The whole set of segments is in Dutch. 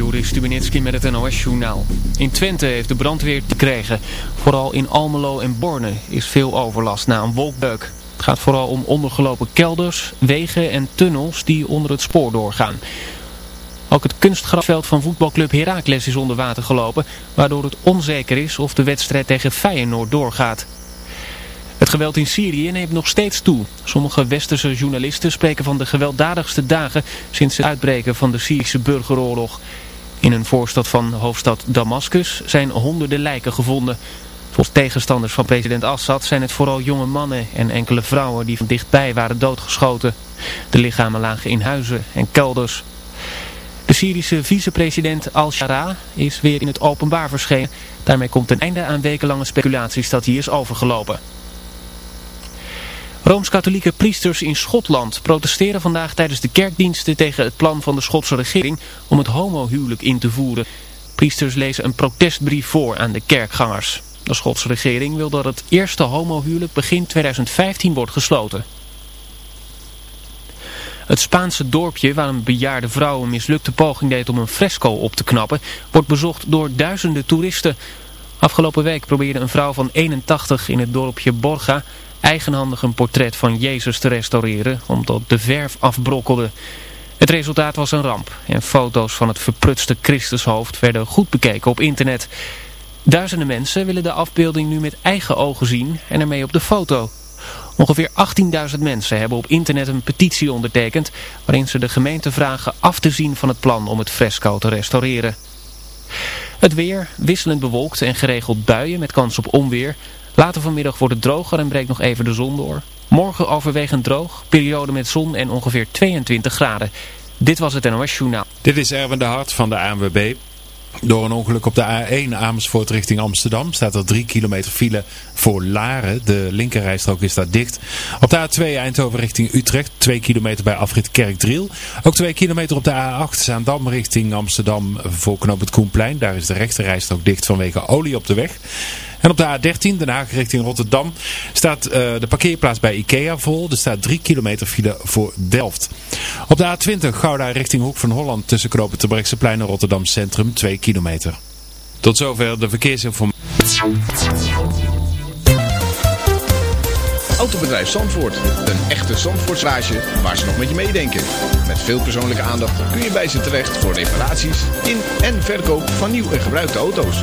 Joris Stubenitski met het NOS-journaal. In Twente heeft de brandweer gekregen. Vooral in Almelo en Borne is veel overlast na een wolkbeuk. Het gaat vooral om ondergelopen kelders, wegen en tunnels die onder het spoor doorgaan. Ook het kunstgrasveld van voetbalclub Heracles is onder water gelopen... waardoor het onzeker is of de wedstrijd tegen Feyenoord doorgaat. Het geweld in Syrië neemt nog steeds toe. Sommige westerse journalisten spreken van de gewelddadigste dagen sinds het uitbreken van de Syrische burgeroorlog. In een voorstad van hoofdstad Damascus zijn honderden lijken gevonden. Volgens tegenstanders van president Assad zijn het vooral jonge mannen en enkele vrouwen die van dichtbij waren doodgeschoten. De lichamen lagen in huizen en kelders. De Syrische vicepresident Al-Shara is weer in het openbaar verschenen. Daarmee komt een einde aan wekenlange speculaties dat hij is overgelopen. Rooms-katholieke priesters in Schotland protesteren vandaag tijdens de kerkdiensten tegen het plan van de Schotse regering om het homohuwelijk in te voeren. Priesters lezen een protestbrief voor aan de kerkgangers. De Schotse regering wil dat het eerste homohuwelijk begin 2015 wordt gesloten. Het Spaanse dorpje waar een bejaarde vrouw een mislukte poging deed om een fresco op te knappen, wordt bezocht door duizenden toeristen. Afgelopen week probeerde een vrouw van 81 in het dorpje Borga eigenhandig een portret van Jezus te restaureren, omdat de verf afbrokkelde. Het resultaat was een ramp en foto's van het verprutste Christushoofd werden goed bekeken op internet. Duizenden mensen willen de afbeelding nu met eigen ogen zien en ermee op de foto. Ongeveer 18.000 mensen hebben op internet een petitie ondertekend... waarin ze de gemeente vragen af te zien van het plan om het fresco te restaureren. Het weer, wisselend bewolkt en geregeld buien met kans op onweer... Later vanmiddag wordt het droger en breekt nog even de zon door. Morgen overwegend droog, periode met zon en ongeveer 22 graden. Dit was het NOS Journaal. Dit is Erwin de Hart van de ANWB. Door een ongeluk op de A1 Amersfoort richting Amsterdam staat er 3 kilometer file voor Laren. De linkerrijstrook is daar dicht. Op de A2 Eindhoven richting Utrecht 2 kilometer bij afrit Kerkdriel. Ook 2 kilometer op de A8 Zaandam richting Amsterdam voor knoop het Koenplein. Daar is de rechterrijstrook dicht vanwege olie op de weg. En op de A13, Den Haag richting Rotterdam, staat uh, de parkeerplaats bij Ikea vol. Er staat 3 kilometer file voor Delft. Op de A20, Gouda richting Hoek van Holland tussen Knopen Terbrechtseplein en Rotterdam Centrum, 2 kilometer. Tot zover de verkeersinformatie. Autobedrijf Zandvoort. Een echte Zandvoortsrage waar ze nog met je meedenken. Met veel persoonlijke aandacht kun je bij ze terecht voor reparaties in en verkoop van nieuw en gebruikte auto's.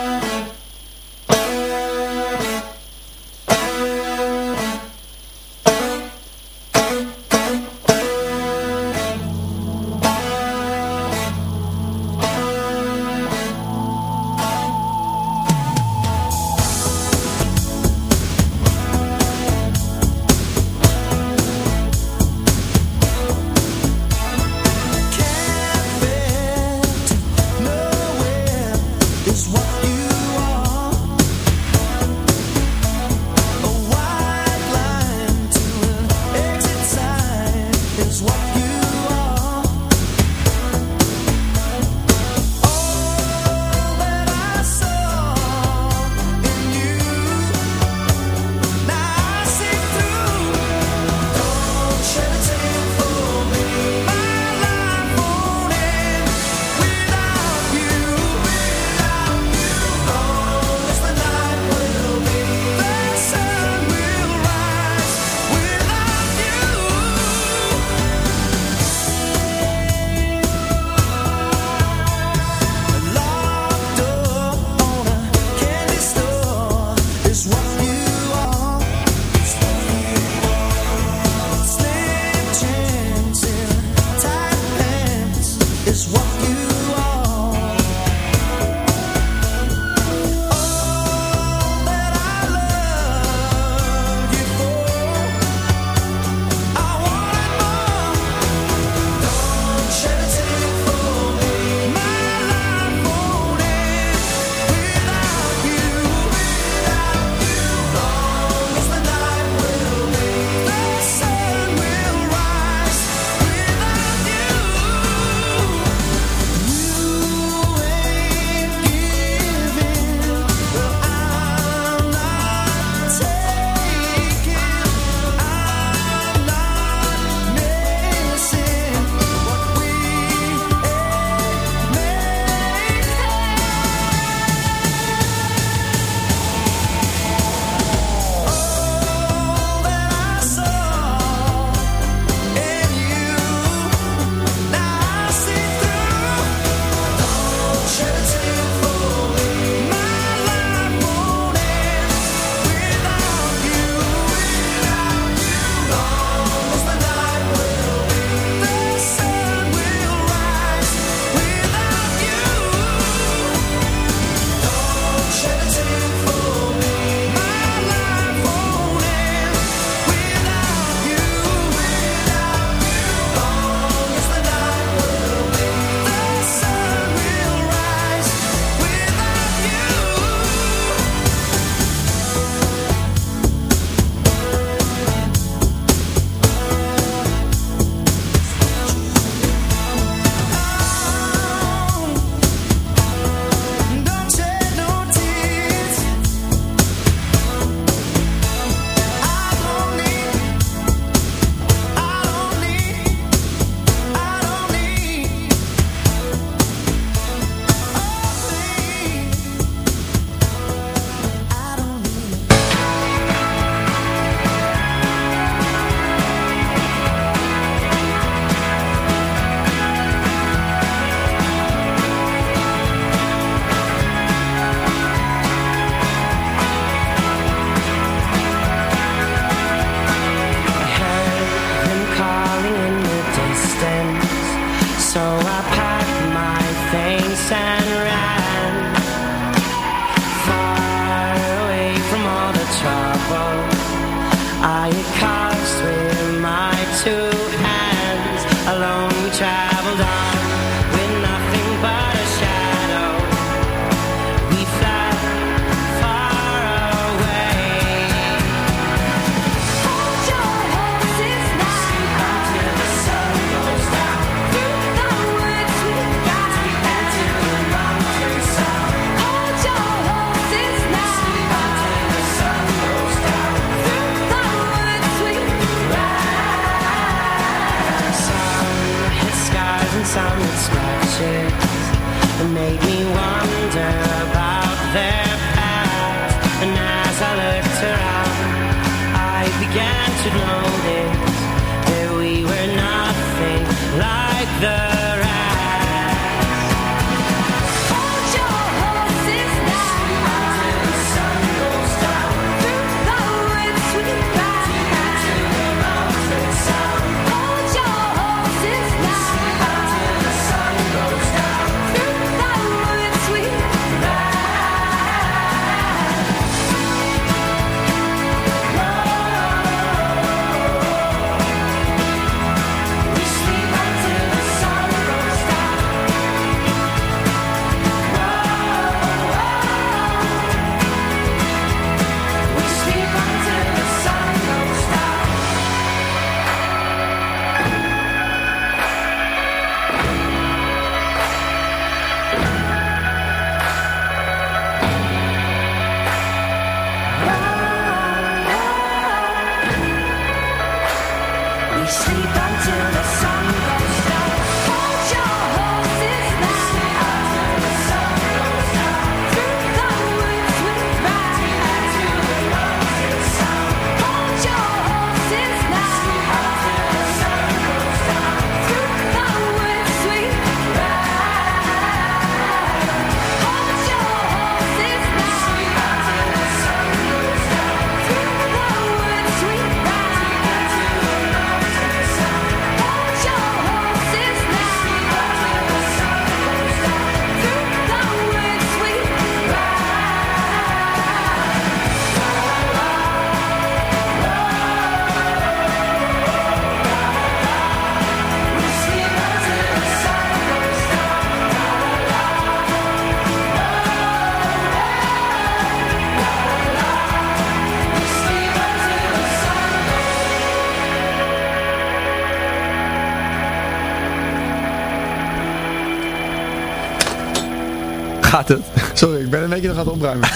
Beetje nog aan het opruimen.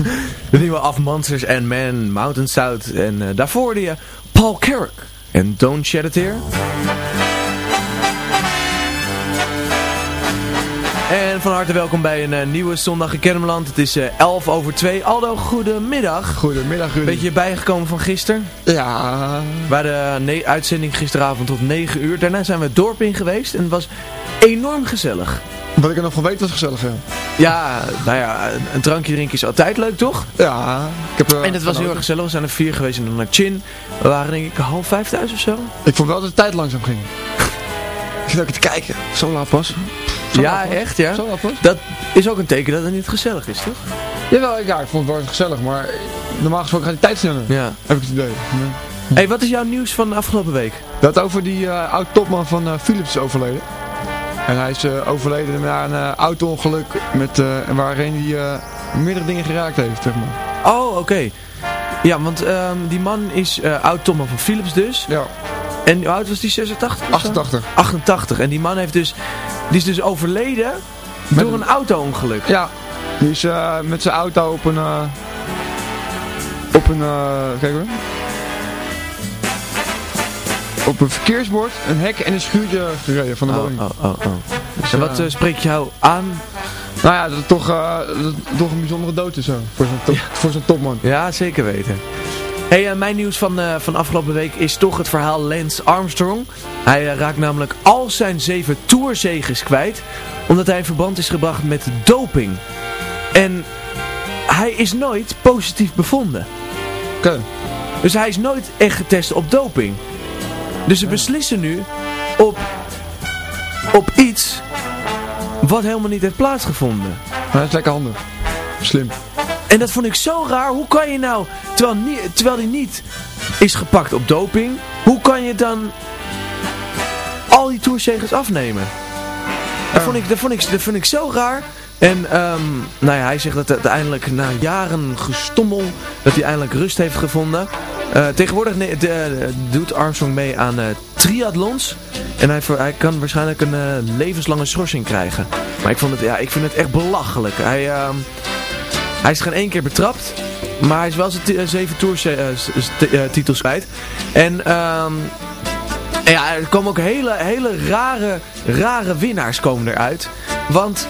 De nieuwe Af Monsters and Men, Mountain South. En eh, daarvoor hoorde je Paul Carrick. En Don't Shed a Tear. En van harte welkom bij een eh, nieuwe zondag in Kennemerland. Het is eh 11 over 2. Aldo, goedemiddag. Goedemiddag, Rudy. Beetje bijgekomen van gisteren. Ja, een ne- uitzending gisteravond tot 9 uur. Daarna zijn we het dorp in geweest en het was enorm gezellig. wat ik er nog van weet was gezellig, ja. Ja, nou ja, een- drankje drinken is altijd leuk, toch? Ja, ik heb er En het was heel erg gezellig. We zijn er vier geweest en dan naar Chin. We waren denk ik half vijf thuis of zo. Ik vond wel dat de tijd langzaam ging. Ik zit ook te kijken. Zo laat pas. Zo ja, laat pas. echt ja. Zo laat pas. Dat is ook een teken dat het niet gezellig is, toch? Jawel, ja, ik vond het wel gezellig, maar normaal gesproken gaat die tijd sneller. Ja. Heb ik het idee. hey, wat is jouw nieuws van de afgelopen week? Dat over die eh oud-topman van eh, Philips is overleden. En hij is eh, overleden na een eh, auto-ongeluk met, eh, waarin hij meerdere dingen geraakt heeft, zeg maar. Oh, oké. Ja, want ehm, die man is oud-Tomman van Philips dus. Ja, En hoe oud was die? 86? of zo? 88. 88. En die man heeft dus, die is dus overleden Met door een auto-ongeluk. Ja, die is met zijn auto op een... op een... kijk hoor. Op een verkeersbord, een hek en een schuurtje gereden van de Oh, woning. oh, oh, oh. Dus, En wat eh, eh, spreekt jou aan? Nou ja, dat het toch, eh, dat het toch een bijzondere dood is zo. Voor zo'n top, voor zo'n topman. Ja, zeker weten. Hey, mijn nieuws van, van afgelopen week is toch het verhaal Lance Armstrong. Hij raakt namelijk al zijn zeven tourzeges kwijt, omdat hij in verband is gebracht met doping. En hij is nooit positief bevonden. Oké. Dus hij is nooit echt getest op doping. Dus ze beslissen nu op, op iets wat helemaal niet heeft plaatsgevonden. Maar dat is lekker handig. Slim. En dat vond ik zo raar. Hoe kan je nou, terwijl, nie, terwijl hij niet is gepakt op doping, hoe kan je dan al die toerzegers afnemen? Dat, vond ik, dat, vond ik, dat vond ik zo raar. En ehm, nou ja, hij zegt dat uiteindelijk na jaren gestommel, dat hij eindelijk rust heeft gevonden. Eh, tegenwoordig eh, doet Armstrong mee aan eh, triathlons. En hij, hij kan waarschijnlijk een levenslange schorsing krijgen. Maar ik, vond het, ja, ik vind het echt belachelijk. Hij, ehm, hij is geen één keer betrapt. Maar hij is wel zijn zeven toertitels kwijt. En ehm, en ja, er komen ook hele, hele rare, rare winnaars komen eruit. Want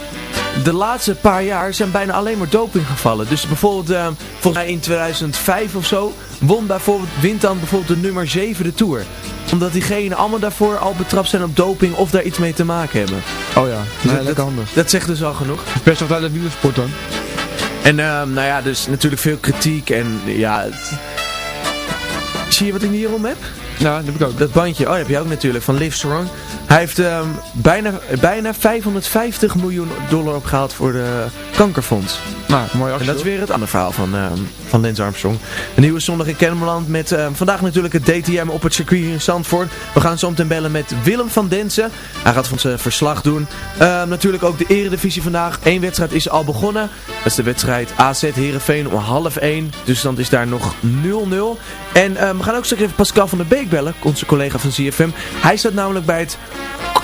de laatste paar jaar zijn bijna alleen maar doping gevallen. Dus bijvoorbeeld, eh, volgens mij in 2005 of zo, won bijvoorbeeld, wint dan bijvoorbeeld de nummer 7 de Tour. Omdat diegenen allemaal daarvoor al betrapt zijn op doping of daar iets mee te maken hebben. Oh ja, Dus nee, dat- lekker handig. Dat zegt dus al genoeg. Best wel uit de wielersport dan. En ehm, nou ja, dus natuurlijk veel kritiek en ja... het- Zie je wat ik hierom heb? Ja, dat heb ik ook. Dat bandje, oh dat heb je ook natuurlijk, van Live Strong. Hij heeft ehm, bijna, bijna 550 miljoen dollar opgehaald voor de kankerfonds. Nou, mooi En dat is weer het andere verhaal van, ehm, van Lance Armstrong. Een nieuwe zondag in Kennemerland met ehm, vandaag natuurlijk het DTM op het circuit in Zandvoort. We gaan zo meteen bellen met Willem van Densen. Hij gaat van zijn verslag doen. Natuurlijk ook de eredivisie vandaag. Eén wedstrijd is al begonnen. Dat is de wedstrijd AZ Heerenveen om half 1. Dus dan is daar nog 0-0. En we gaan ook straks even Pascal van der Beek bellen, onze collega van CFM. Hij staat namelijk bij het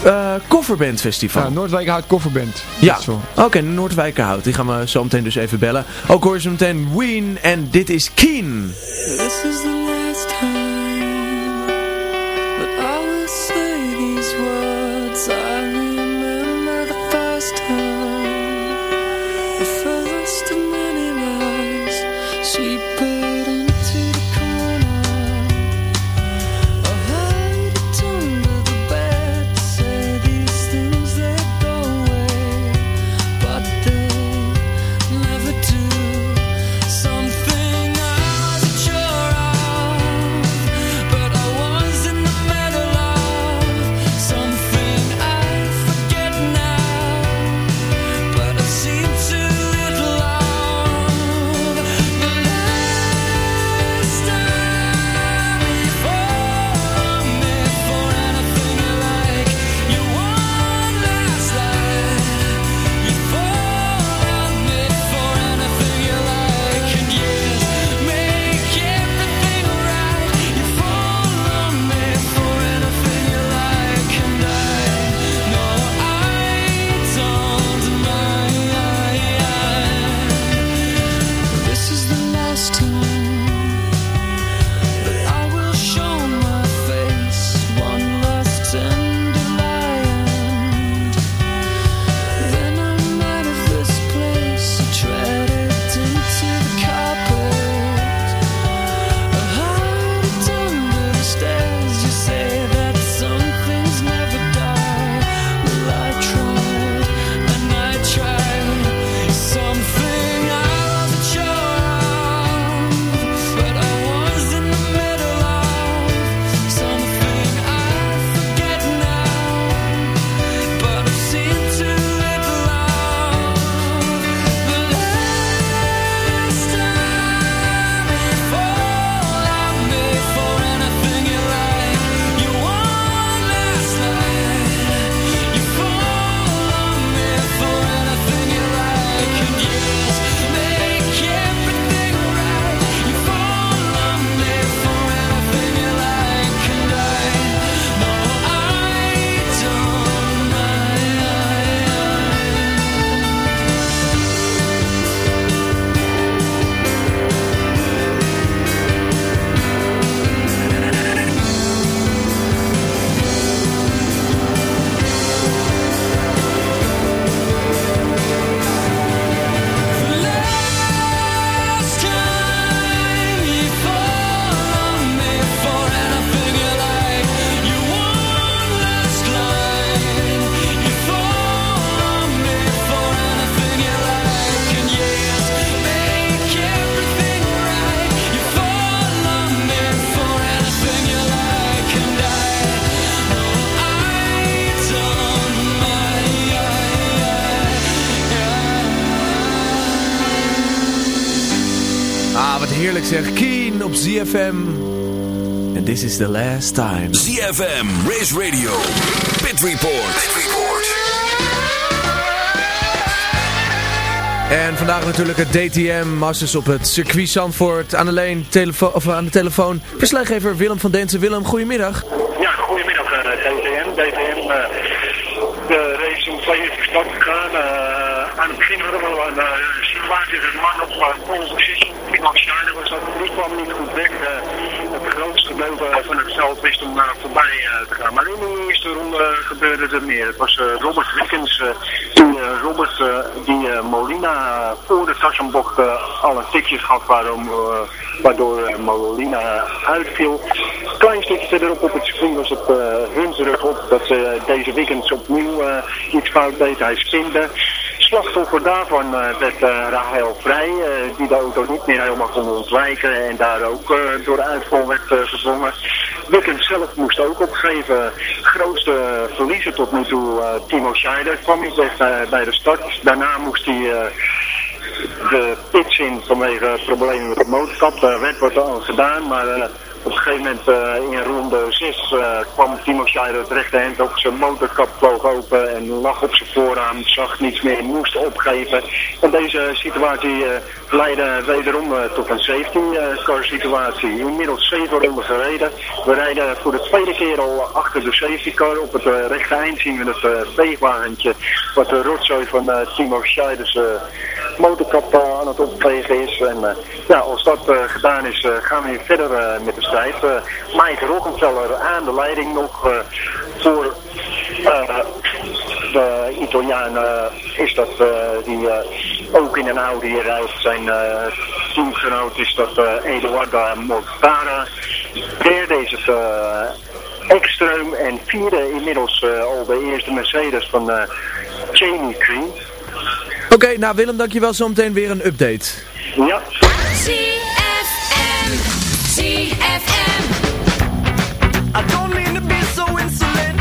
eh Coverband Festival. Ja, Noordwijk houdt kofferband. Ja, oké, Noordwijkerhout. Die gaan we zo meteen dus even bellen. Ook hoor je zo meteen Ween en dit is Keen. This is the last time ZFM. And this is the last time. ZFM, Race Radio, Pit Report. Pit Report. En vandaag natuurlijk het DTM Masters op het circuit Zandvoort. Aan de, lijn, telefo of aan de telefoon verslaggever Willem van Densen. Willem, goedemiddag. Ja, goedemiddag uh, DTM. DTM, uh, de race om twee uur van start gegaan. Uh, aan het begin hadden we een uh, situatie dat een man op uh, pole position, Schneider was dat, die kwam niet goed weg. het grootste gedeelte van het veld wist om voorbij te gaan. Maar in de eerste ronde gebeurde er meer. Het was Robert Wickens, die, Robert, die Molina voor de Tassenbocht al een tikje gaf waarom, waardoor Molina uitviel. Klein stukje verderop op het circuit was het hun rug op dat ze deze weekend opnieuw iets fout deed. Hij spinde. Slachtoffer daarvan uh, werd uh, Rahel Vrij, die de auto niet meer helemaal kon ontwijken en daar ook door de uitval werd gedwongen. Wickens zelf moest ook opgeven. Grootste verliezer tot nu toe, Timo Scheider, kwam niet weg bij de start. Daarna moest hij de pits in vanwege problemen met de motorkap. Daar werd wat aan gedaan, maar op een gegeven moment uh, in ronde 6 uh, kwam Timo Scheider het rechterhand ook zijn motorkap vloog open en lag op zijn voorraam, zag niets meer, moest opgeven. En deze situatie uh, leidde wederom tot een safety car situatie. Inmiddels 7 ronden gereden. We rijden voor de tweede keer al achter de safety car. Op het rechte eind zien we het veegwagentje wat de rotzooi van Timo Scheiders motorkap aan het opvegen is. En ja, als dat gedaan is gaan we weer verder met de strijd. Mike Roggenfeller aan de leiding nog voor de Italiaan is dat die ook in een Audi rijdt. Zijn teamgenoot is dat Eduardo Mortara. Derde is het Ekström en vierde inmiddels al de eerste Mercedes van Jamie Green. Oké, okay, nou Willem, dankjewel. Zometeen weer een update. Ja. I don't mean to be so insolent,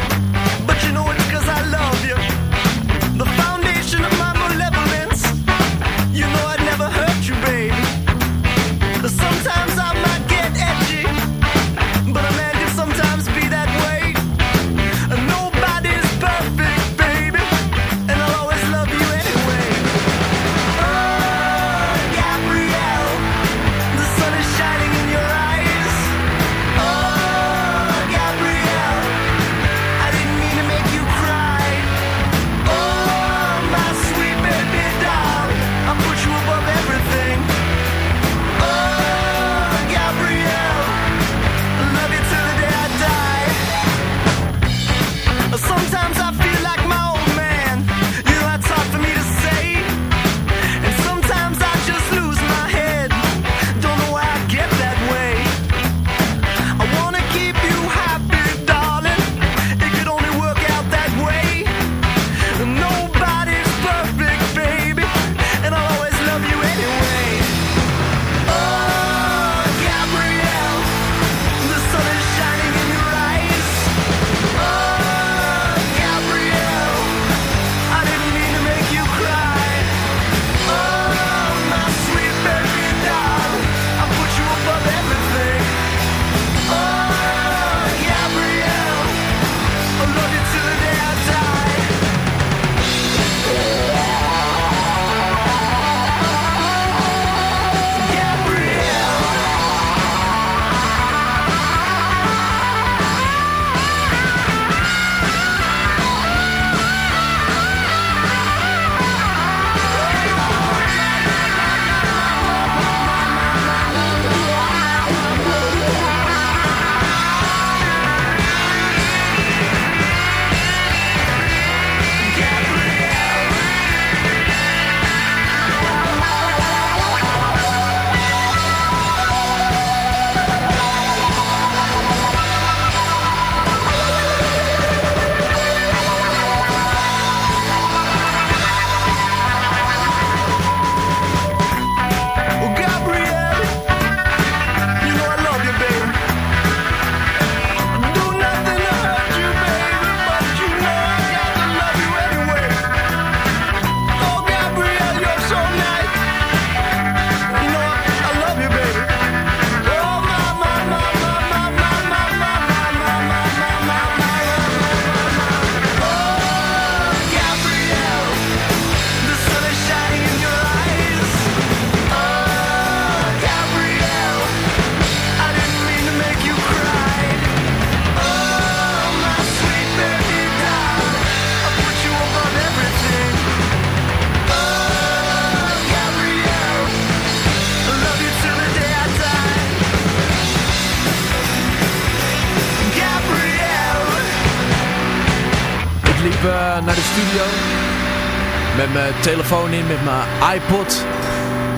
Eh, telefoon in met mijn iPod.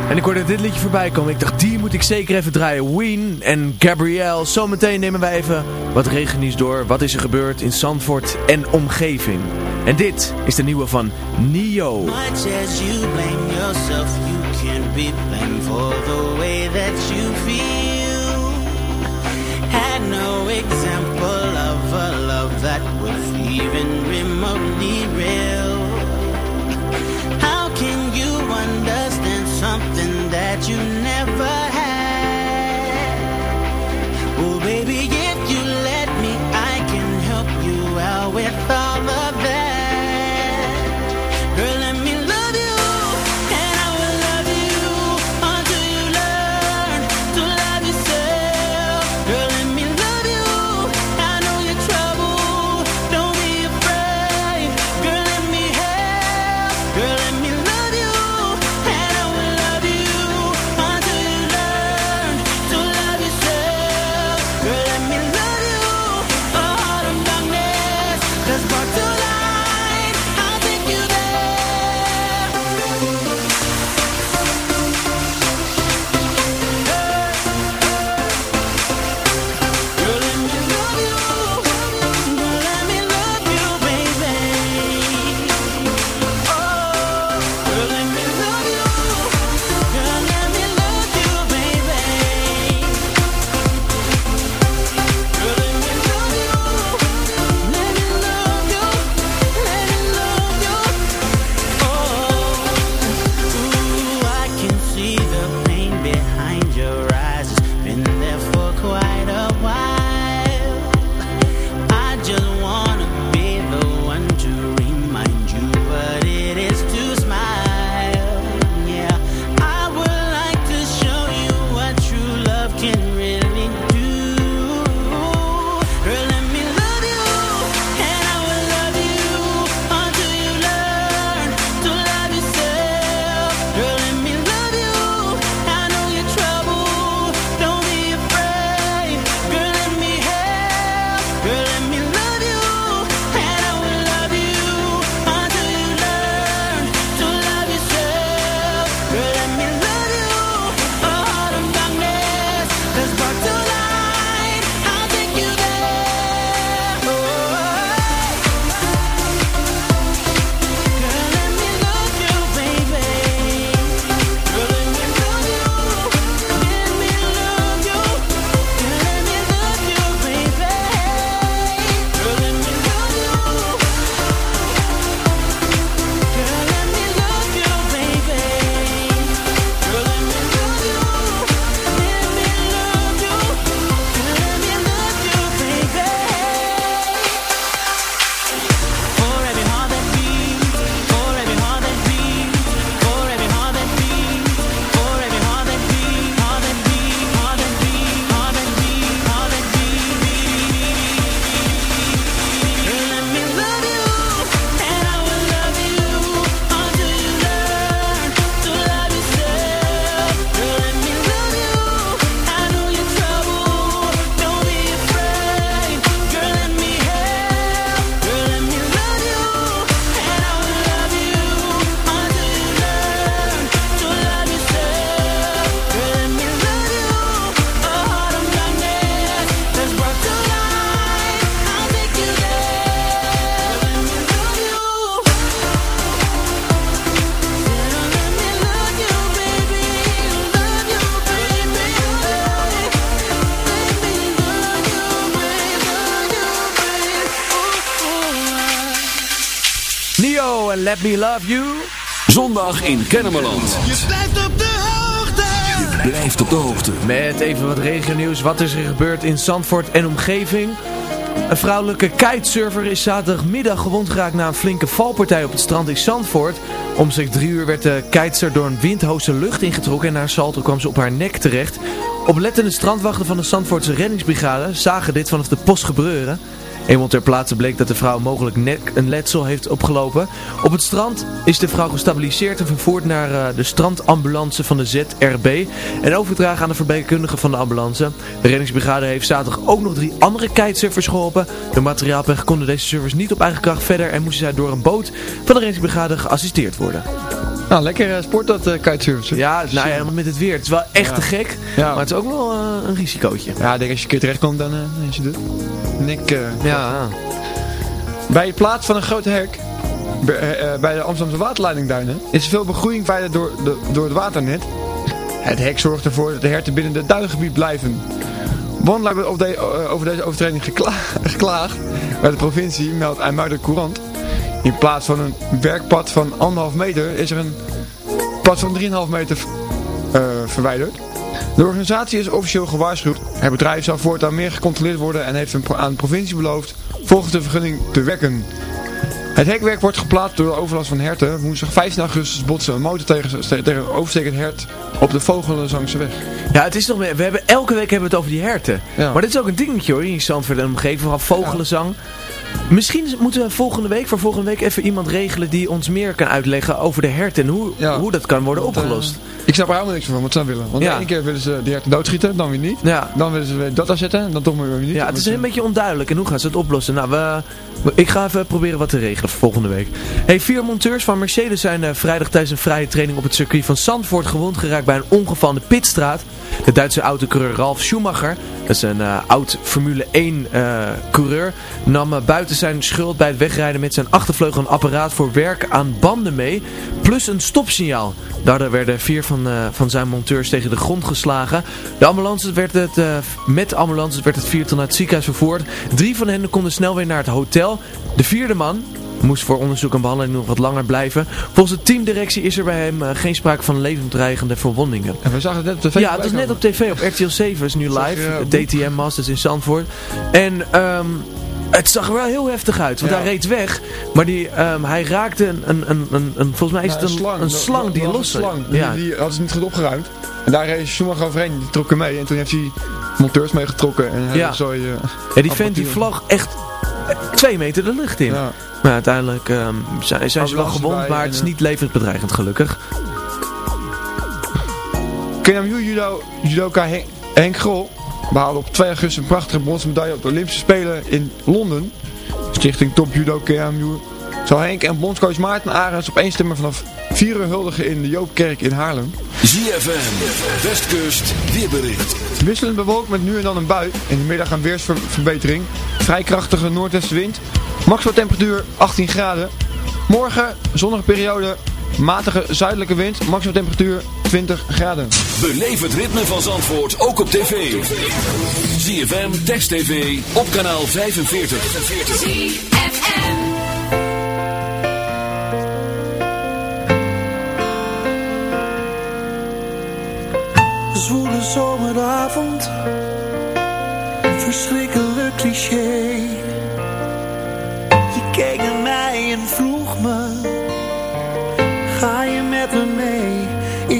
En ik hoorde dit liedje voorbij komen. Ik dacht, die moet ik zeker even draaien. Ween en Gabrielle. Zometeen nemen wij even wat regenies door. Wat is er gebeurd in Zandvoort en omgeving. En dit is de nieuwe van Nio. Much no example of a love that was even remotely real. something that you never had. Let Me Love You. Zondag in Kennemerland. Je blijft op de hoogte. Je blijft op de hoogte. Met even wat regennieuws. Wat is er gebeurd in Zandvoort en omgeving? Een vrouwelijke kitesurfer is zaterdagmiddag gewond geraakt na een flinke valpartij op het strand in Zandvoort. Om zich drie uur werd de kitesurfer door een windhoze lucht ingetrokken en naar salto kwam ze op haar nek terecht. Oplettende strandwachten van de Zandvoortse reddingsbrigade zagen dit vanaf de post gebeuren. Eenmaal ter plaatse bleek dat de vrouw mogelijk nek een letsel heeft opgelopen. Op het strand is de vrouw gestabiliseerd en vervoerd naar eh, de strandambulance van de ZRB. En overgedragen aan de verpleegkundige van de ambulance. De reddingsbrigade heeft zaterdag ook nog drie andere kitesurfers geholpen. Door materiaalpech konden deze surfers niet op eigen kracht verder en moesten zij door een boot van de reddingsbrigade geassisteerd worden. Nou, lekker eh, sport dat uh, kitesurfen. Ja, nou ja, met het weer. Het is wel echt Ja. te gek, Ja. maar het is ook wel eh, een risicootje. Ja, ik denk als je een keer terecht komt, dan eh, is. En ik, eh, Ja, Bij het plaats van een grote hek bij, de Amsterdamse waterleidingduinen is er veel begroeiing verder door, de, door het waternet. Het hek zorgt ervoor dat de herten binnen het duingebied blijven. Wandelaar wordt over, de- over deze overtreding gekla geklaagd bij de provincie, meldt IJmuiden Courant. In plaats van een werkpad van anderhalf meter is er een pad van 3,5 meter eh, verwijderd. De organisatie is officieel gewaarschuwd. Het bedrijf zal voortaan meer gecontroleerd worden en heeft aan de provincie beloofd volgens de vergunning te werken. Het hekwerk wordt geplaatst door de overlast van herten. Woensdag 15 augustus botste een motor tegen, tegen een overstekend hert op de Vogelenzangse weg. Ja, het is nog meer. We hebben elke week hebben we het over die herten. Ja. Maar dit is ook een dingetje hoor, in Zandvoort en omgeving van vogelenzang. Misschien moeten we volgende week, voor volgende week even iemand regelen die ons meer kan uitleggen over de herten en hoe, Ja. hoe dat kan worden Want, eh, opgelost. ik snap er helemaal niks van wat ze willen. Want Ja. de ene keer willen ze die herten doodschieten, dan weer niet. Ja. Dan willen ze weer dat afzetten, en dan toch weer niet. Ja, het is een beetje onduidelijk. En hoe gaan ze het oplossen? Nou, we, ik ga even proberen wat te regelen voor volgende week. Hey, vier monteurs van Mercedes zijn eh, vrijdag tijdens een vrije training op het circuit van Zandvoort gewond geraakt bij een ongeval in de pitstraat. De Duitse autocoureur Ralf Schumacher, dat is een eh, oud Formule 1 eh, coureur, nam eh, buiten zijn schuld bij het wegrijden met zijn achtervleugel een apparaat voor werk aan banden mee, plus een stopsignaal. Daardoor werden vier van, eh, van zijn monteurs tegen de grond geslagen. De ambulance werd het, eh, met de ambulance werd het viertal naar het ziekenhuis vervoerd. Drie van hen konden snel weer naar het hotel. De vierde man moest voor onderzoek en behandeling nog wat langer blijven. Volgens de teamdirectie is er bij hem eh, geen sprake van levensbedreigende verwondingen. En we zagen het net op tv Ja, het is net op tv, op RTL 7 is nu live. DTM Masters in Zandvoort. En ehm, het zag er wel heel heftig uit, want Ja. hij reed weg. Maar die, ehm, hij raakte een, een, een, een, een- volgens mij is Ja, het een, een slang, die los een slang. Die, Ja. die hadden ze niet goed opgeruimd. En daar reed Schumacher overheen, die trok hem mee. En toen heeft hij monteurs meegetrokken. En Ja. zo, eh, Ja, die vent die vlag echt eh, twee meter de lucht in. Ja. Maar uiteindelijk ehm, zijn, zijn ze wel gewond, maar het is eh, niet levensbedreigend gelukkig. KNMU judo, judoka Henk Grol behaalde op 2 augustus een prachtige bronzen medaille op de Olympische Spelen in Londen. Stichting Top Judo KNMU zal Henk en bondscoach Maarten Arends op één stemmen vanaf 4 uur huldigen in de Joopkerk in Haarlem. ZFM, Westkust, weerbericht. Wisselend bewolkt met nu en dan een bui. In de middag een weersverbetering. Vrij krachtige noordwestenwind. Maximaal temperatuur 18 graden. Morgen zonnige periode. Matige zuidelijke wind. Maximaal temperatuur 20 graden. Beleef het ritme van Zandvoort ook op tv. ZFM, Text TV, op kanaal 45. Zwoele zomeravond, verschrikkelijk cliché.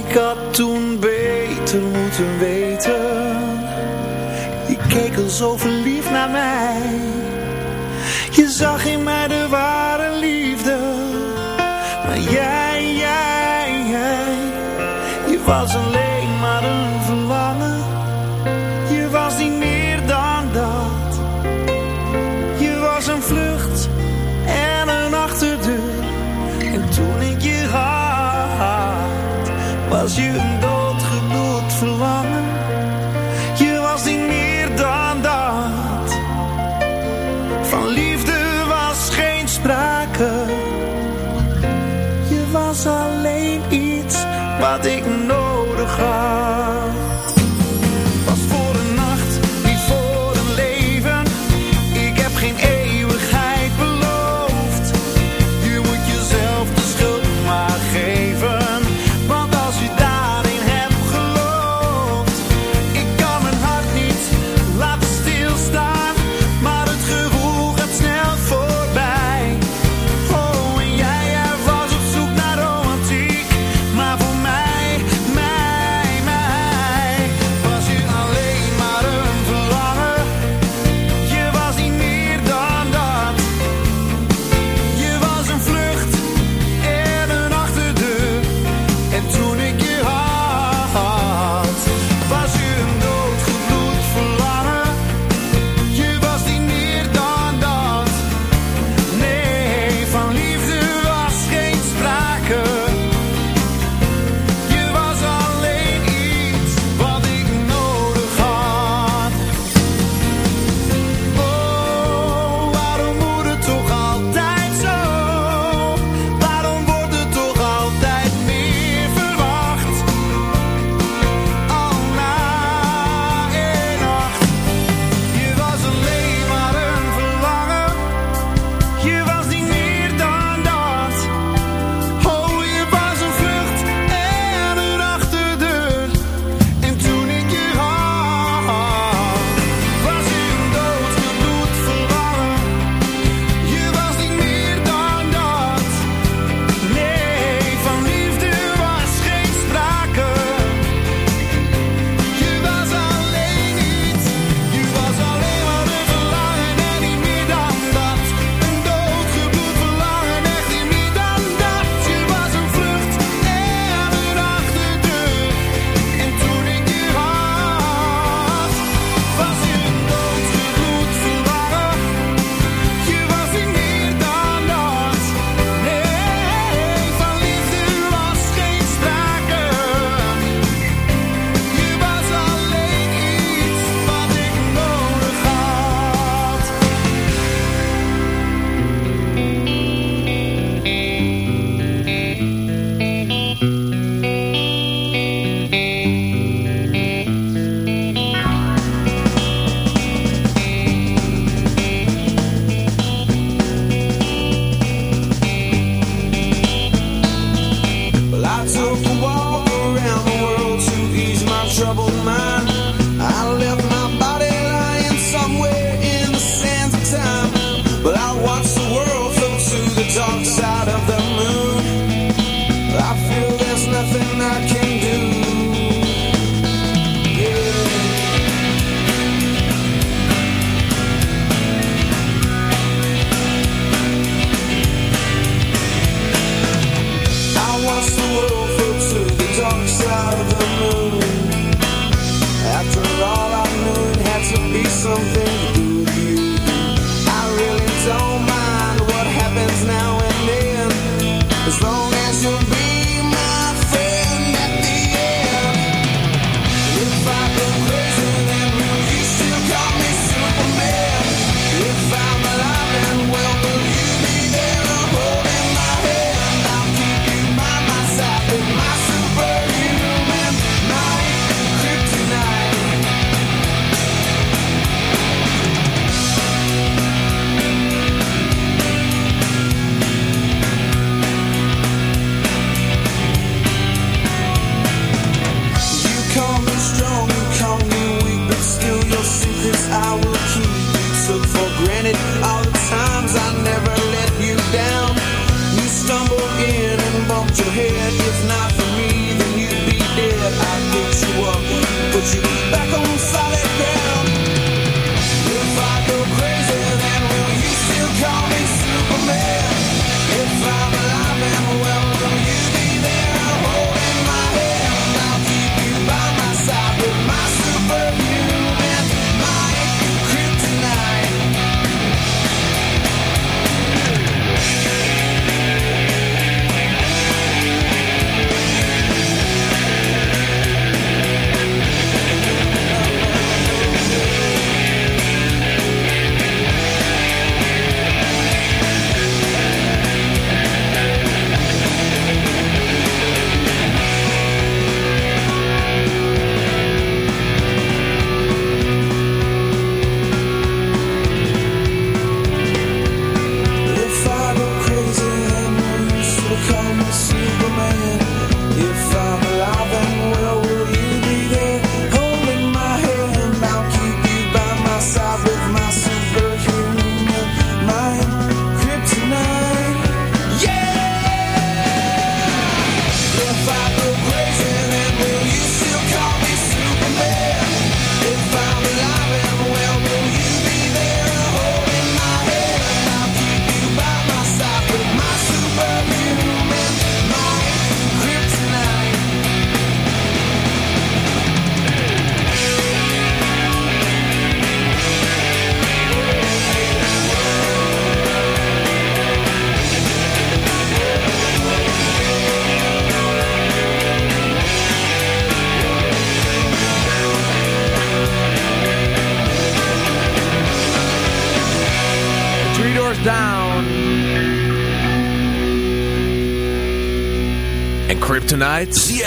Ik had toen beter moeten weten. Je keek al zo verliefd naar mij.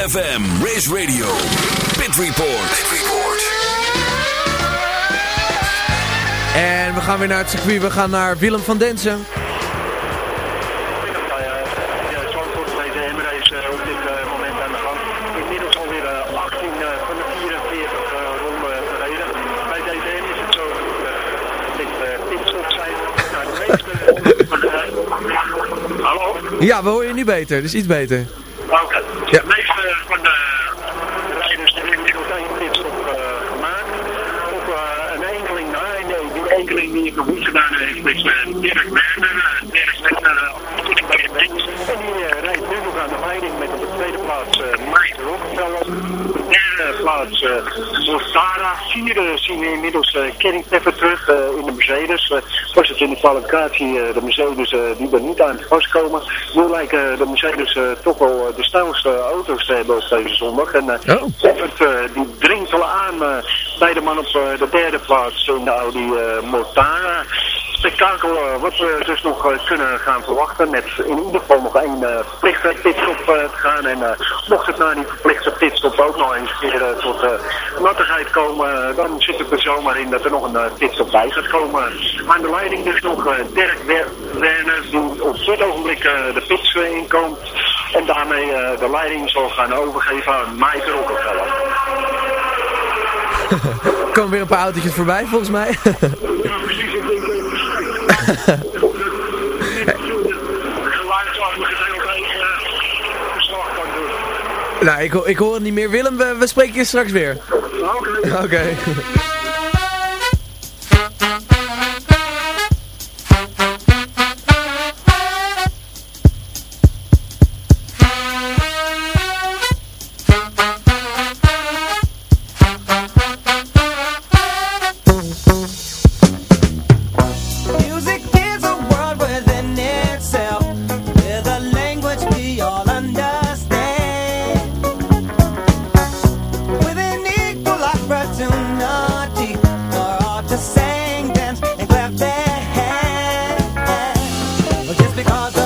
ZFM, Race Radio, Pit Report. Pit Report. En we gaan weer naar het circuit. We gaan naar Willem van Densen. Ja, Zandvoort DTM race eh, op dit eh, moment aan de gang. Inmiddels alweer eh, 18 eh, van de 44 eh, ronden gereden. Bij DTM is het zo dat eh, dit eh, pitstop zijn. Nou, de meeste van de- Hallo? Ja, we horen je nu beter. Dus iets beter. Oké. De meeste van de rijders hebben inmiddels één pitstop eh, gemaakt. Op eh, een enkeling na. En nee, die enkeling die het nog niet gedaan heeft is eh, Dirk Werner. Eh, Dirk Werner bij de mens. En die eh, rijdt nu nog aan de leiding met op de tweede plaats uh, Mike Rockefeller. Derde plaats Mortara. Vierde zien we inmiddels Kenny Pepper terug in de Mercedes. Was het in de kwalificatie de Mercedes die er niet aan te vastkomen. Nu lijken de Mercedes toch wel de snelste auto's te hebben op deze zondag. En uh, oh. Peffert die dringt al aan bij de man op de derde plaats in de Audi Mortara. Spektakel uh, wat we dus nog uh, kunnen gaan verwachten. Met in ieder geval nog één uh, verplichte pitstop te gaan. En mocht het na die verplichte pitstop ook nog eens keer tot nattigheid komen, dan zit het er zomaar in dat er nog een pitstop bij gaat komen. Aan de leiding dus nog Dirk Wer Werner, die op dit ogenblik de pits inkomt. En daarmee de leiding zal gaan overgeven aan Mike Rockefeller. Er komen weer een paar autootjes voorbij volgens mij. ja, precies. Ik denk geluidsarme gedeelte verslag kan doen. Nou, ik, ho- ik hoor het niet meer. Willem, we, we spreken je straks weer. Oké. Because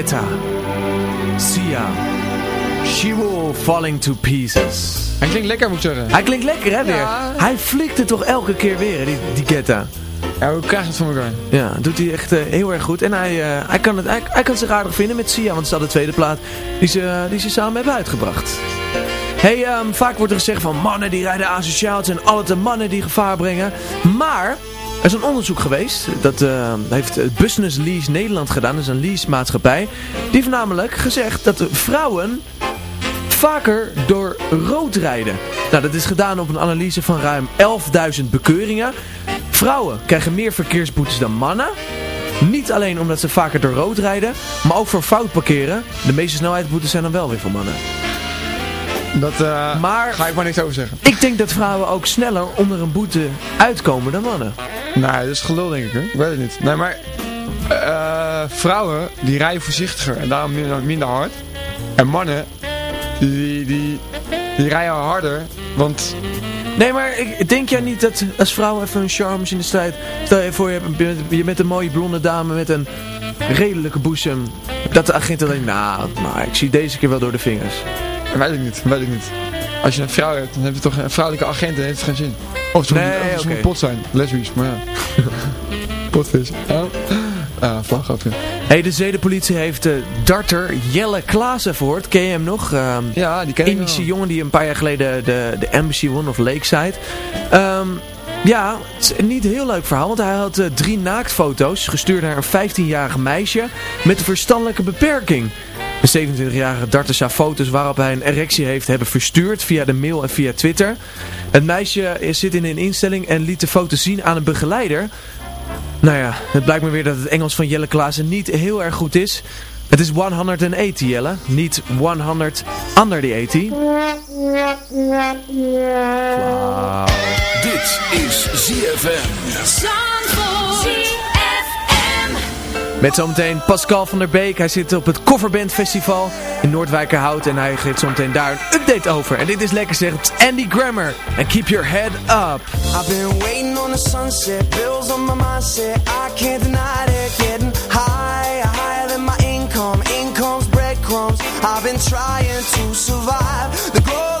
Guetta. Sia. She will falling to pieces. Hij klinkt lekker moet ik zeggen. Hij klinkt lekker hè weer. Ja. Hij flikt het toch elke keer weer die, die Guetta. Ja, hoe krijg je het van elkaar? Ja, doet hij echt eh, heel erg goed. En hij, eh, hij, kan het, hij, hij kan zich aardig vinden met Sia, want het is al de tweede plaat die ze, die ze samen hebben uitgebracht. Hey, ehm, vaak wordt er gezegd van mannen die rijden asociaal, het zijn altijd de mannen die gevaar brengen. Maar er is een onderzoek geweest, dat eh, heeft Business Lease Nederland gedaan, dat is een leasemaatschappij. Die heeft namelijk gezegd dat vrouwen vaker door rood rijden. Nou, dat is gedaan op een analyse van ruim 11.000 bekeuringen. Vrouwen krijgen meer verkeersboetes dan mannen. Niet alleen omdat ze vaker door rood rijden, maar ook voor fout parkeren. De meeste snelheidsboetes zijn dan wel weer voor mannen. Dat eh, Maar- ga ik maar niks over zeggen. Ik denk dat vrouwen ook sneller onder een boete uitkomen dan mannen. Nee, dat is gelul denk ik hoor. Ik weet het niet. Nee, maar eh, vrouwen die rijden voorzichtiger en daarom minder, minder hard. En mannen die, die, die rijden harder, want Nee, maar ik, denk jij niet dat als vrouw even een charmes in de strijd... Stel je voor, je, bent- je bent een mooie blonde dame met een redelijke boezem... Dat de agent dan denkt, nou, maar ik zie deze keer wel door de vingers. Weet ik niet, weet ik niet. Als je een vrouw hebt, dan heb je toch een vrouwelijke agent en heeft het geen zin. Of ze, Nee, moet, pot zijn, lesbisch, maar ja. Potvis. Oh. Ah, vlag grapje. Hey, de zedenpolitie heeft de darter Jelle Klaassen verhoord. Ken je hem nog? Ehm Ja, die ken ik Indische jongen die een paar jaar geleden de, de Embassy won of Lakeside. Ehm, ja, het is een niet heel leuk verhaal, want hij had eh, drie naaktfoto's gestuurd naar een 15-jarig meisje met een verstandelijke beperking. De 27-jarige darter zou foto's waarop hij een erectie heeft hebben verstuurd via de mail en via Twitter. Het meisje zit in een instelling en liet de foto's zien aan een begeleider. Nou ja, het blijkt me weer dat het Engels van Jelle Klaassen niet heel erg goed is. Het is 180 Jelle, niet 100 under the 80. Dit is ZFM. Met zometeen Pascal van der Beek. Hij zit op het Coverband Festival in Noordwijkerhout. En hij geeft zometeen daar een update over. En dit is lekker zegt Andy Grammer. En keep your head up. I've been waiting on the sunset, bills on my mindset. I can't deny it, getting higher, higher than my income. Income's breadcrumbs. I've been trying to survive. The glow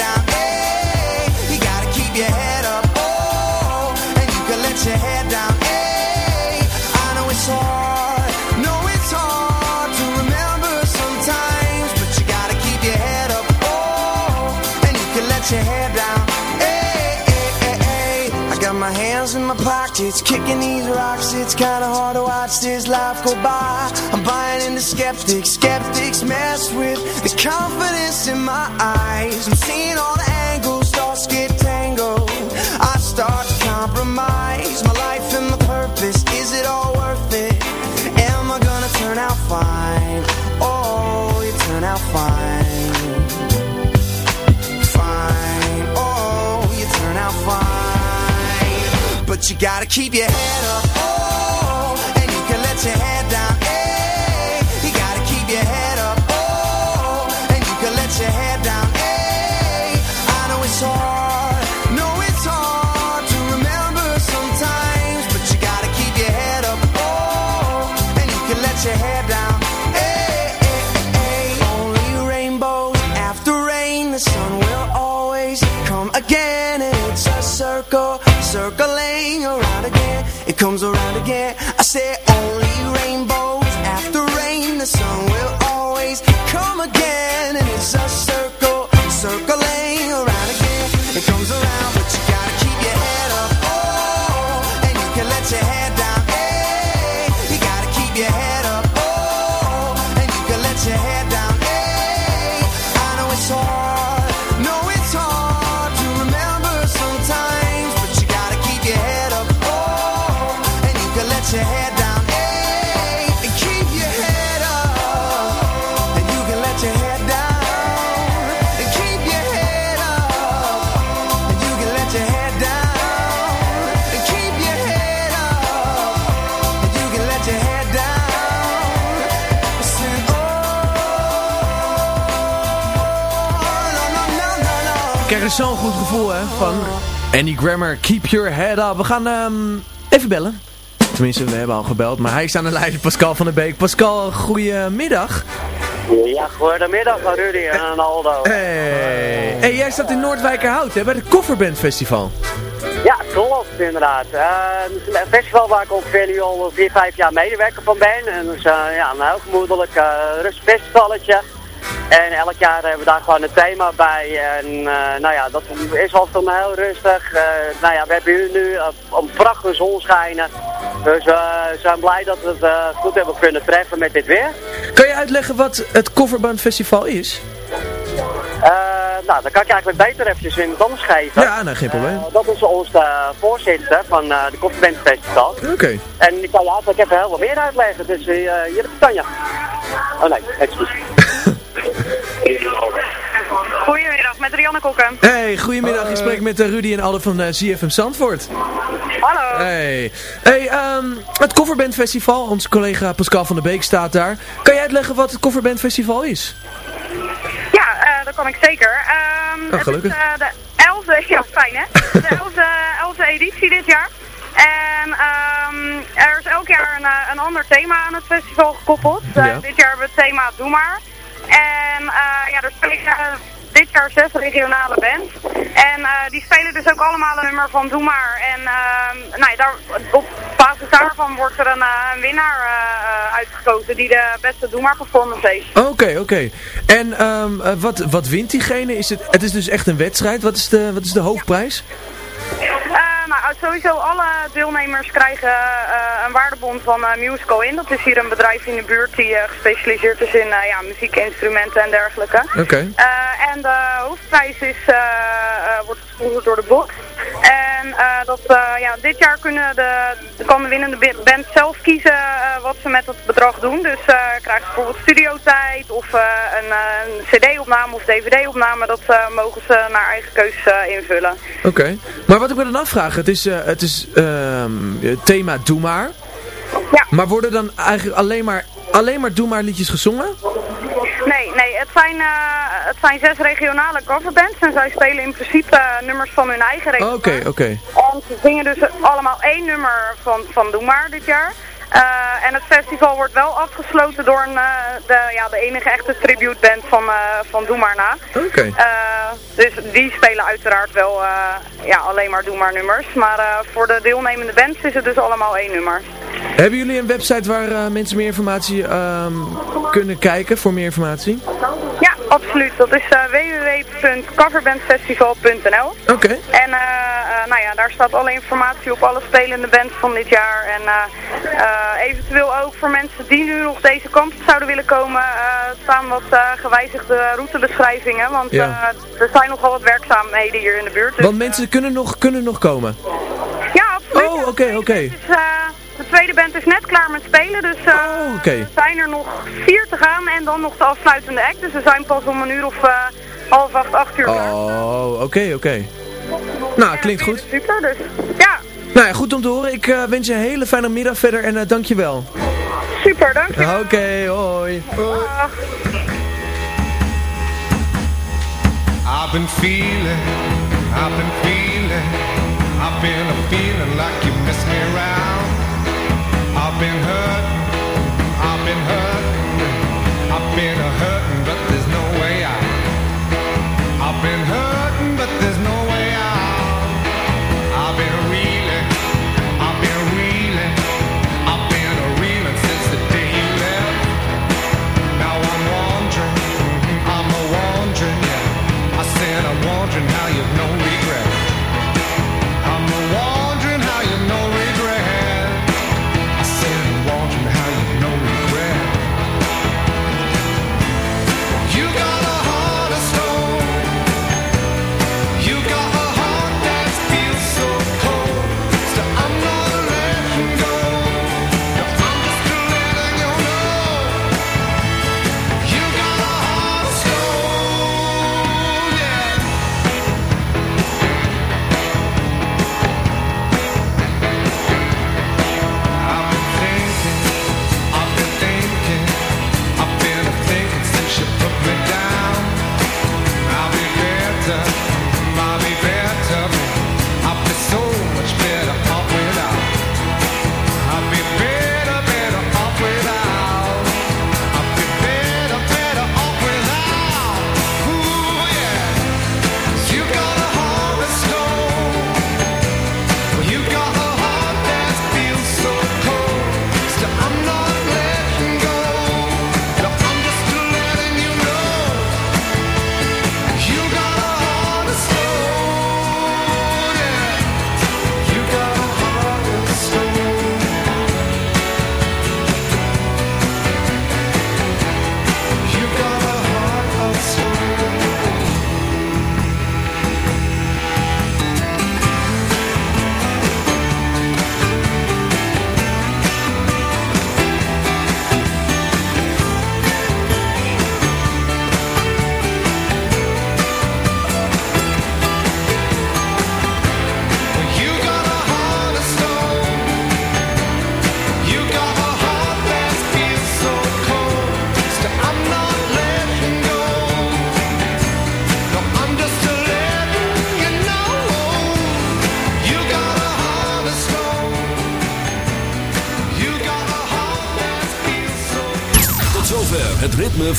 Pockets, kicking these rocks. It's kinda hard to watch this life go by. I'm buying into skeptics, skeptics mess with the confidence in my eyes. I'm seeing all the you gotta keep your head up. Say only rainbows after rain. The sun will always come again. And it's Zo'n goed gevoel hè, van Andy Grammer, keep your head up. We gaan ehm, even bellen. Tenminste, we hebben al gebeld, maar hij is aan de lijn, Pascal van der Beek. Pascal, goedemiddag. Ja, goedemiddag Rudy en Aldo. Hey. hey, jij staat in Noordwijkerhout hè, bij het Kofferband Festival. Ja, klopt inderdaad. Eh, het is een festival waar ik ongeveer nu al 4, 5 jaar medewerker van ben. En het is eh, ja, een heel gemoedelijk uh, rustfestivalletje. En elk jaar hebben we daar gewoon een thema bij. En eh, nou ja, dat is altijd heel rustig. Eh, nou ja, we hebben hier nu eh, een prachtige zon schijnen. Dus we zijn blij dat we het eh, goed hebben kunnen treffen met dit weer. Kan je uitleggen wat het Kofferband Festival is? Eh, nou, dan kan ik eigenlijk beter eventjes in het anders geven. Ja, nou, geen probleem. Eh, dat is onze voorzitter van eh, de Koffieband Festival. Oké. En ik kan je eigenlijk even heel wat meer uitleggen, dus eh, hier heb ik Tanja. Oh nee, excuus. Goedemiddag, met Rianne Kokken. Hey, goedemiddag. Ik spreek met eh, Rudy en Alde van eh, ZFM Zandvoort. Hallo. Hey. Hey, ehm, het Kofferband Festival. Onze collega Pascal van der Beek staat daar. Kan jij uitleggen wat het Kofferband Festival is? Ja, eh, dat kan ik zeker. Ehm, Oh, gelukkig. Het is de elfde, ja fijn hè, de elfde, elfde editie dit jaar. En ehm, er is elk jaar een, een ander thema aan het festival gekoppeld. Dit jaar hebben we het thema Doe Maar. En eh, ja, er spelen eh, dit jaar zes regionale bands. En eh, die spelen dus ook allemaal een nummer van Doe Maar. En ehm, nou, daar, op basis daarvan wordt er een, een winnaar uitgekozen die de beste Doe Maar performance heeft. Oké, oké. En ehm, eh, wat, wat wint diegene? Is het, het is dus echt een wedstrijd. Wat is de, wat is de hoofdprijs? Nou, sowieso alle deelnemers krijgen eh, een waardebon van eh, Musical In. Dat is hier een bedrijf in de buurt die eh, gespecialiseerd is in ja, muziekinstrumenten en dergelijke. Oké. En de hoofdprijs is, wordt gesponsord door de box. En eh, dat, eh, ja, dit jaar kunnen de, kan de winnende band zelf kiezen eh, wat ze met dat bedrag doen. Dus krijgen ze bijvoorbeeld studiotijd of een, een cd-opname of dvd-opname. Dat mogen ze naar eigen keus invullen. Oké. Maar wat ik me dan afvraag, het is, het is ehm, het thema Doe Maar. Ja. Maar worden dan eigenlijk alleen maar, alleen maar Doe Maar liedjes gezongen? Nee, nee, het zijn, eh, het zijn zes regionale coverbands en zij spelen in principe eh, nummers van hun eigen regio. Oké, oké. En ze zingen dus allemaal één nummer van, van Doe Maar dit jaar. Eh, en het festival wordt wel afgesloten door een, eh, de, ja, de enige echte tributeband van, eh van Doe Maar Na. Oké. Dus die spelen uiteraard wel ja, alleen maar Doe Maar nummers. Maar voor de deelnemende bands is het dus allemaal één nummer. Hebben jullie een website waar mensen meer informatie ehm, kunnen kijken voor meer informatie? Absoluut, dat is uh, www.coverbandfestival.nl. Oké. En uh, uh, nou ja, daar staat alle informatie op alle spelende bands van dit jaar. En eventueel ook voor mensen die nu nog deze kant op zouden willen komen, staan wat gewijzigde routebeschrijvingen. Want Ja. er zijn nogal wat werkzaamheden hier in de buurt. Dus, Want mensen kunnen nog, kunnen nog komen. ja, absoluut. Oh, oké, oké. Dus, eh, de tweede band is net klaar met spelen, dus eh, Oh, er zijn er nog vier te gaan en dan nog de afsluitende act. Dus we zijn pas om een uur of eh, half acht, acht uur klaar. Oh, oké, oké. Nou, klinkt goed. Super, dus ja, Nou ja, goed om te horen. Ik eh, wens je een hele fijne middag verder en eh dankjewel. super, dank je. Oké, hoi. Dag. I've been feeling, I've been feeling, I've been a feeling like you miss me around. I've been hurt, I've been hurt, I've been hurting, but